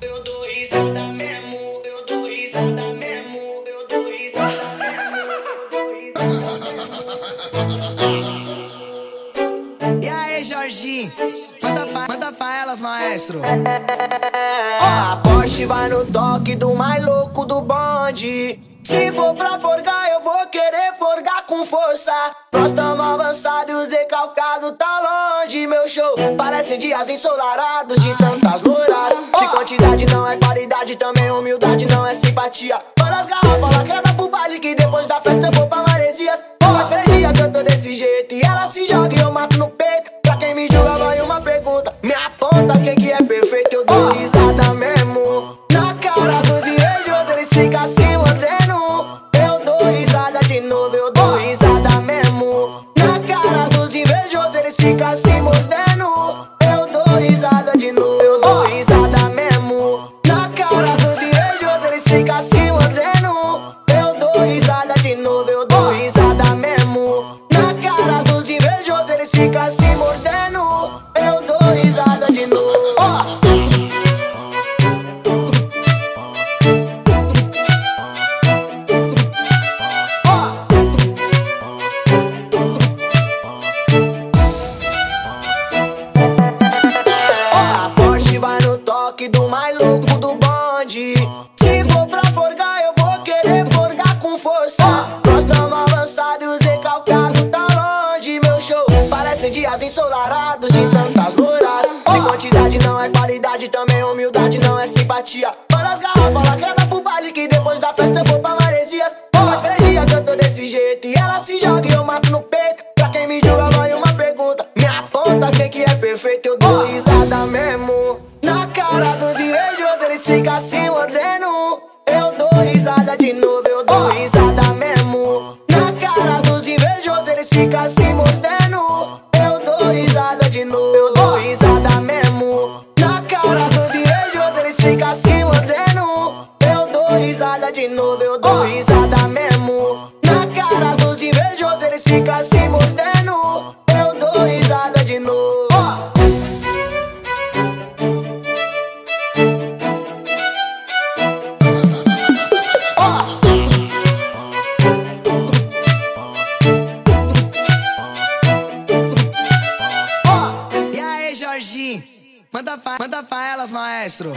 eu dou risada mesmo, eu dou risada mesmo, eu dou risada mesmo. E aí, Jorginho? Manda, fa manda fa elas, maestro. Ó, a Porsche vai no toque do mais louco do bonde. Se for pra forgar, eu vou querer forgar com força. Nós tamo avançados e calcado tá longe, meu show. Parece dias ensolarados de tantas loiras. Se quantidade não é qualidade, também humildade não é simpatia. Invejos, eles Parece dias ensolarados de tantas loiras. Se quantidade não é qualidade, também humildade não é simpatia. Olha as garrafas lacradas pro baile que depois da festa eu vou pra Maresias. Faz três dias que eu tô desse jeito e ela se joga e eu mato no peito. Pra quem me julga, vai uma pergunta. Me aponta quem que é perfeito, eu dou risada mesmo. Na cara dos invejos, eles ficam se mordendo. Eu dou risada de novo, eu dou risada mesmo. Na cara dos invejos, eles ficam se mordendo. Ficam se mordendo. Eu dou risada de novo, eu dou risada mesmo. Na cara dos invejos, eles ficam se Manda, fa manda fa elas, maestro.